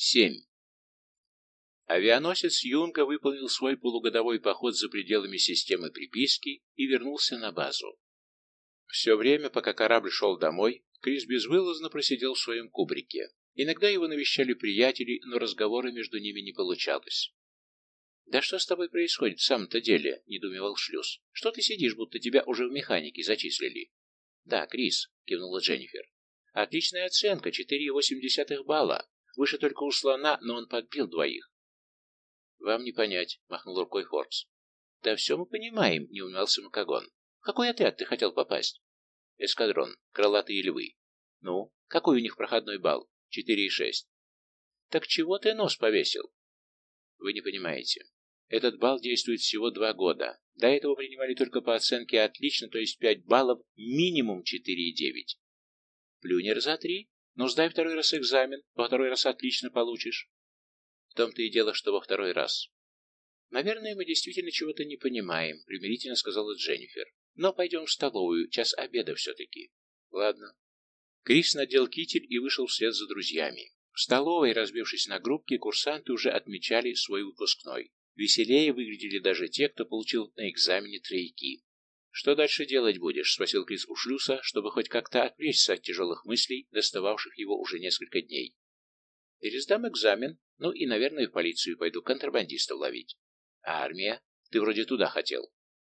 7. Авианосец Юнга выполнил свой полугодовой поход за пределами системы приписки и вернулся на базу. Все время, пока корабль шел домой, Крис безвылазно просидел в своем кубрике. Иногда его навещали приятели, но разговора между ними не получалось. «Да что с тобой происходит в самом-то деле?» — недоумевал Шлюз. «Что ты сидишь, будто тебя уже в механике зачислили?» «Да, Крис», — кивнула Дженнифер. «Отличная оценка, 4,8 балла. Выше только у слона, но он подбил двоих». «Вам не понять», — махнул рукой Форбс. «Да все мы понимаем», — не умялся Макагон. «В какой отряд ты хотел попасть?» «Эскадрон. Крылатые львы». «Ну, какой у них проходной балл?» «Четыре и шесть». «Так чего ты нос повесил?» «Вы не понимаете. Этот балл действует всего два года. До этого принимали только по оценке «отлично», то есть 5 баллов, минимум 4,9. Плюнер за три? Ну, сдай второй раз экзамен, во второй раз отлично получишь. В том-то и дело, что во второй раз. Наверное, мы действительно чего-то не понимаем, примирительно сказала Дженнифер. Но пойдем в столовую, час обеда все-таки. Ладно. Крис надел китель и вышел вслед за друзьями. В столовой, разбившись на группки, курсанты уже отмечали свой выпускной. Веселее выглядели даже те, кто получил на экзамене тройки. «Что дальше делать будешь?» — спросил Крис у шлюса, чтобы хоть как-то отвлечься от тяжелых мыслей, достававших его уже несколько дней. «Пересдам экзамен, ну и, наверное, в полицию пойду контрабандистов ловить. А армия? Ты вроде туда хотел».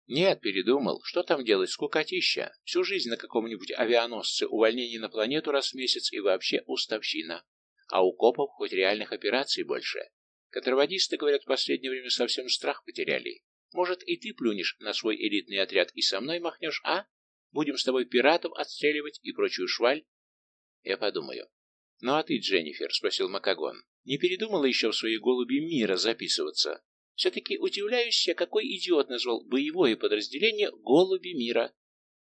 «Нет, передумал. Что там делать, скукотища? Всю жизнь на каком-нибудь авианосце, увольнение на планету раз в месяц и вообще уставщина. А у копов хоть реальных операций больше. Контрабандисты, говорят, в последнее время совсем страх потеряли. Может, и ты плюнешь на свой элитный отряд и со мной махнешь, а? Будем с тобой пиратов отстреливать и прочую шваль? Я подумаю. Ну а ты, Дженнифер, спросил Макагон, не передумала еще в своей голуби мира записываться? Все-таки удивляюсь я, какой идиот назвал боевое подразделение голуби мира.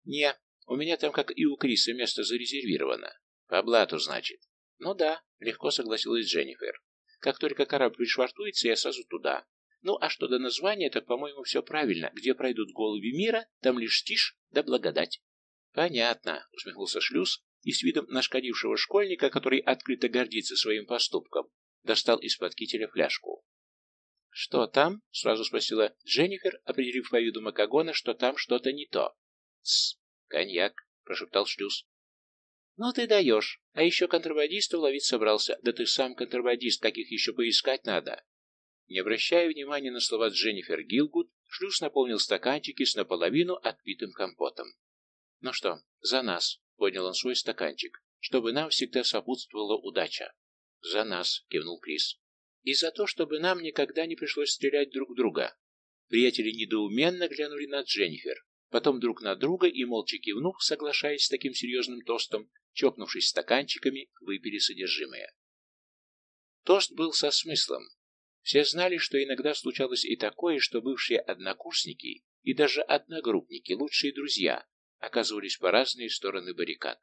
Не, у меня там, как и у Криса, место зарезервировано. По блату, значит. Ну да, легко согласилась Дженнифер. Как только корабль пришвартуется, я сразу туда. Ну, а что до названия, так, по-моему, все правильно. Где пройдут голуби мира, там лишь тишь да благодать. Понятно, усмехнулся Шлюз и с видом нашкодившего школьника, который открыто гордится своим поступком, достал из-под кителя фляжку. «Что там?» — сразу спросила Дженнифер, определив по виду Макагона, что там что-то не то. «Тсс, коньяк», — прошептал Шлюз. «Ну ты даешь. А еще контрабандистов ловить собрался. Да ты сам контрабандист, каких еще поискать надо». Не обращая внимания на слова Дженнифер Гилгуд, шлюз наполнил стаканчики с наполовину отпитым компотом. «Ну что, за нас», — поднял он свой стаканчик, — «чтобы нам всегда сопутствовала удача». «За нас», — кивнул Крис. «И за то, чтобы нам никогда не пришлось стрелять друг друга». Приятели недоуменно глянули на Дженнифер, потом друг на друга и, молча кивнув, соглашаясь с таким серьезным тостом, чокнувшись стаканчиками, выпили содержимое. Тост был со смыслом. Все знали, что иногда случалось и такое, что бывшие однокурсники и даже одногруппники, лучшие друзья, оказывались по разные стороны баррикад.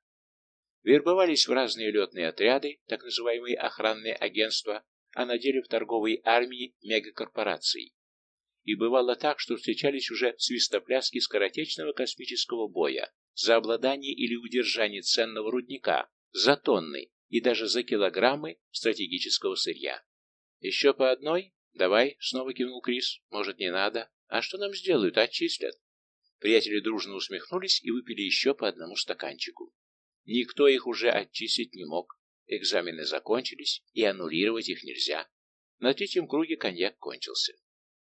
Вербовались в разные летные отряды, так называемые охранные агентства, а на деле в торговой армии мегакорпораций. И бывало так, что встречались уже свистопляски скоротечного космического боя, за обладание или удержание ценного рудника, за тонны и даже за килограммы стратегического сырья. «Еще по одной? Давай», — снова кивнул Крис. «Может, не надо? А что нам сделают? Отчислят». Приятели дружно усмехнулись и выпили еще по одному стаканчику. Никто их уже отчислить не мог. Экзамены закончились, и аннулировать их нельзя. На третьем круге коньяк кончился.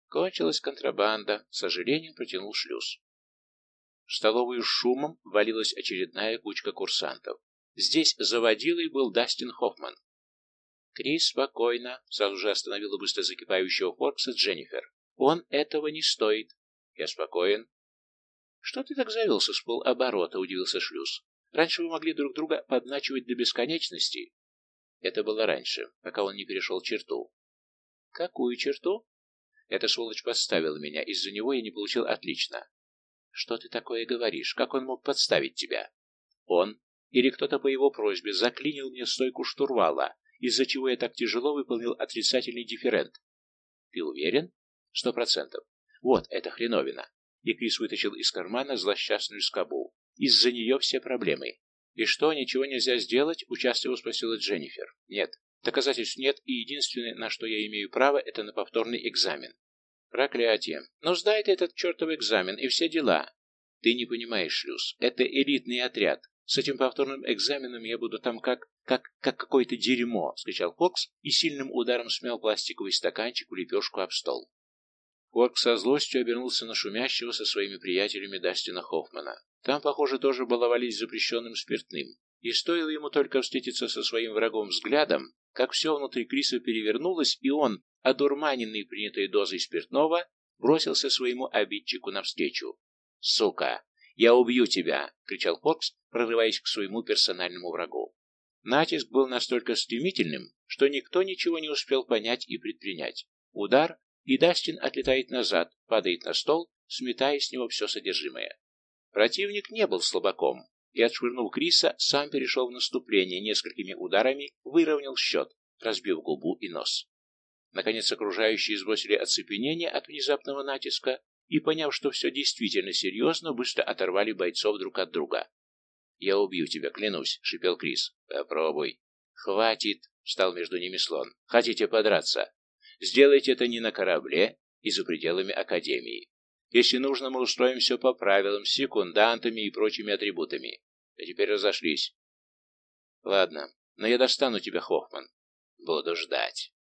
Кончилась контрабанда, с сожалением протянул шлюз. В столовую шумом валилась очередная кучка курсантов. Здесь заводилой был Дастин Хоффман. Крис спокойно, сразу же остановила быстро закипающего Форкса Дженнифер. Он этого не стоит. Я спокоен. Что ты так завелся с полоборота, удивился Шлюз. Раньше вы могли друг друга подначивать до бесконечности. Это было раньше, пока он не перешел черту. Какую черту? Эта сволочь подставила меня, из-за него я не получил отлично. «Что ты такое говоришь? Как он мог подставить тебя?» «Он или кто-то по его просьбе заклинил мне стойку штурвала, из-за чего я так тяжело выполнил отрицательный дифферент». «Ты уверен?» «Сто процентов. Вот эта хреновина». И Крис вытащил из кармана злосчастную скобу. «Из-за нее все проблемы». «И что, ничего нельзя сделать?» — участливо спросила Дженнифер. «Нет, Доказательств нет, и единственное, на что я имею право, это на повторный экзамен. Проклятие. Но сдай ты этот чертов экзамен, и все дела. Ты не понимаешь, Шлюз, это элитный отряд. С этим повторным экзаменом я буду там как... как... как какое-то дерьмо, — скричал Фокс и сильным ударом смял пластиковый стаканчик в лепешку об стол. Фокс со злостью обернулся на шумящего со своими приятелями Дастина Хоффмана. Там, похоже, тоже баловались запрещенным спиртным. И стоило ему только встретиться со своим врагом взглядом, как все внутри Криса перевернулось, и он, одурманенный принятой дозой спиртного, бросился своему обидчику навстречу. «Сука! Я убью тебя!» — кричал Фокс, прорываясь к своему персональному врагу. Натиск был настолько стремительным, что никто ничего не успел понять и предпринять. Удар, и Дастин отлетает назад, падает на стол, сметая с него все содержимое. Противник не был слабаком, и, отшвырнув Криса, сам перешел в наступление несколькими ударами, выровнял счет, разбив губу и нос. Наконец окружающие сбросили оцепенение от внезапного натиска и, поняв, что все действительно серьезно, быстро оторвали бойцов друг от друга. «Я убью тебя, клянусь», — шипел Крис. «Попробуй». «Хватит», — встал между ними слон. «Хотите подраться? Сделайте это не на корабле и за пределами Академии. Если нужно, мы устроим все по правилам, с секундантами и прочими атрибутами. А теперь разошлись. Ладно, но я достану тебя, Хоффман. Буду ждать.